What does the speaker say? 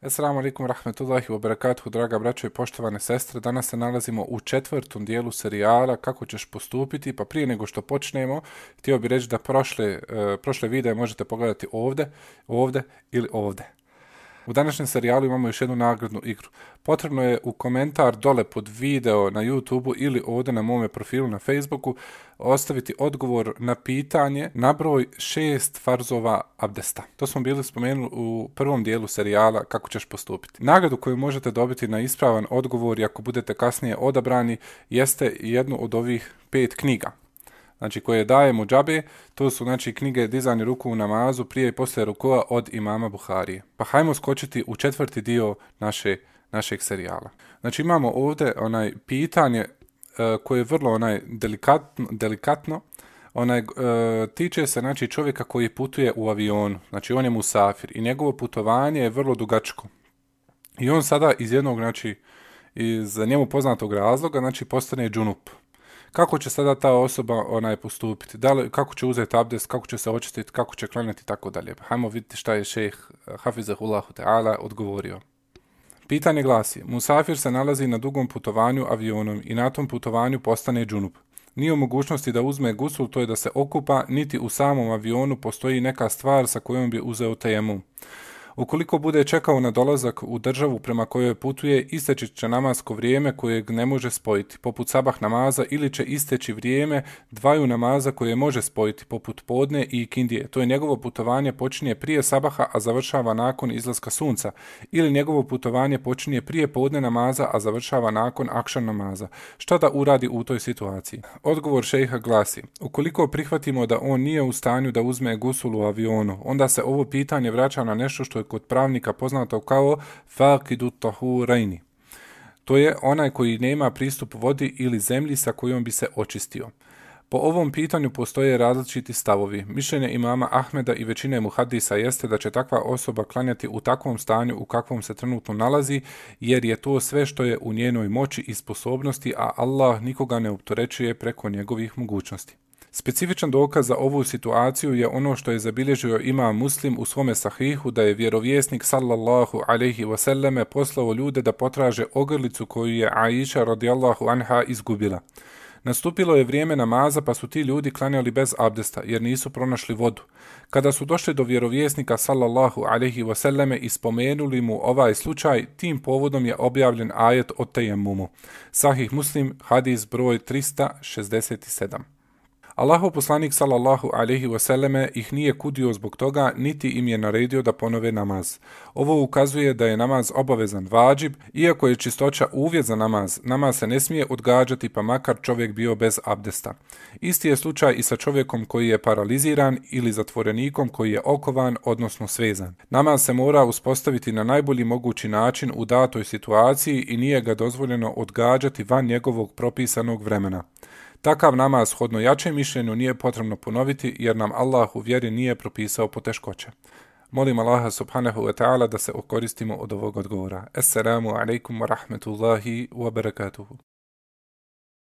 Assalamu alaikum rahmetullahi wa barakatuhu, draga braćo i poštovane sestre. Danas se nalazimo u četvrtom dijelu serijala Kako ćeš postupiti, pa prije nego što počnemo, htio bih reći da prošle, uh, prošle videe možete pogledati ovde, ovde ili ovde. U današnjem serijalu imamo još jednu nagradnu igru. Potrebno je u komentar dole pod video na YouTube-u ili ovdje na mome profilu na Facebooku ostaviti odgovor na pitanje na broj šest farzova abdesta. To smo bili spomenuli u prvom dijelu serijala kako ćeš postupiti. Nagradu koju možete dobiti na ispravan odgovor i ako budete kasnije odabrani jeste jednu od ovih pet knjiga znači koje dajemo džabe, to su znači knjige Dizanje ruku u namazu prije i poslije rukova od imama Buharije. Pa hajmo skočiti u četvrti dio naše, našeg serijala. Znači imamo ovdje onaj pitanje e, koje je vrlo onaj delikatno, delikatno onaj, e, tiče se znači čovjeka koji putuje u avionu, znači on je musafir i njegovo putovanje je vrlo dugačko. I on sada iz jednog, znači, iz njemu poznatog razloga, znači postane džunup kako će sada ta osoba onaj postupiti, da li, kako će uzeti abdest, kako će se očistiti, kako će klanjati i tako dalje. Hajmo vidjeti šta je šejh eh, Hafizahullahu ta'ala odgovorio. Pitanje glasi, Musafir se nalazi na dugom putovanju avionom i na tom putovanju postane džunup. Nije u mogućnosti da uzme gusul, to je da se okupa, niti u samom avionu postoji neka stvar sa kojom bi uzeo tejemum. Ukoliko bude čekao na dolazak u državu prema kojoj putuje, isteći će namasko vrijeme kojeg ne može spojiti, poput sabah namaza, ili će isteći vrijeme dvaju namaza koje može spojiti, poput podne i ikindije. To je njegovo putovanje počinje prije sabaha, a završava nakon izlaska sunca. Ili njegovo putovanje počinje prije podne namaza, a završava nakon akšan namaza. Šta da uradi u toj situaciji? Odgovor šejha glasi, ukoliko prihvatimo da on nije u stanju da uzme gusul u avionu, onda se ovo pitanje vraća na nešto što je kod pravnika poznato kao faqidu tahuraini. To je onaj koji nema pristup vodi ili zemlji sa kojom bi se očistio. Po ovom pitanju postoje različiti stavovi. Mišljenje imama Ahmeda i većine muhadisa jeste da će takva osoba klanjati u takvom stanju u kakvom se trenutno nalazi, jer je to sve što je u njenoj moći i sposobnosti, a Allah nikoga ne optorećuje preko njegovih mogućnosti. Specifičan dokaz za ovu situaciju je ono što je zabilježio ima muslim u svome sahihu da je vjerovjesnik sallallahu alaihi wasallame poslao ljude da potraže ogrlicu koju je Aisha radijallahu anha izgubila. Nastupilo je vrijeme namaza pa su ti ljudi klanjali bez abdesta jer nisu pronašli vodu. Kada su došli do vjerovjesnika sallallahu alaihi wasallame i spomenuli mu ovaj slučaj, tim povodom je objavljen ajet o tejemumu. Sahih muslim, hadis broj 367. Allahov poslanik sallallahu alejhi ve selleme ih nije kudio zbog toga, niti im je naredio da ponove namaz. Ovo ukazuje da je namaz obavezan vađib, iako je čistoća uvjet za namaz. Namaz se ne smije odgađati pa makar čovjek bio bez abdesta. Isti je slučaj i sa čovjekom koji je paraliziran ili zatvorenikom koji je okovan, odnosno svezan. Namaz se mora uspostaviti na najbolji mogući način u datoj situaciji i nije ga dozvoljeno odgađati van njegovog propisanog vremena. Takav namaz hodno jačem mišljenju nije potrebno ponoviti jer nam Allah u vjeri nije propisao poteškoće. Molim Allaha subhanahu wa ta'ala da se okoristimo od ovog odgovora. Assalamu alaikum wa rahmetullahi wa barakatuhu.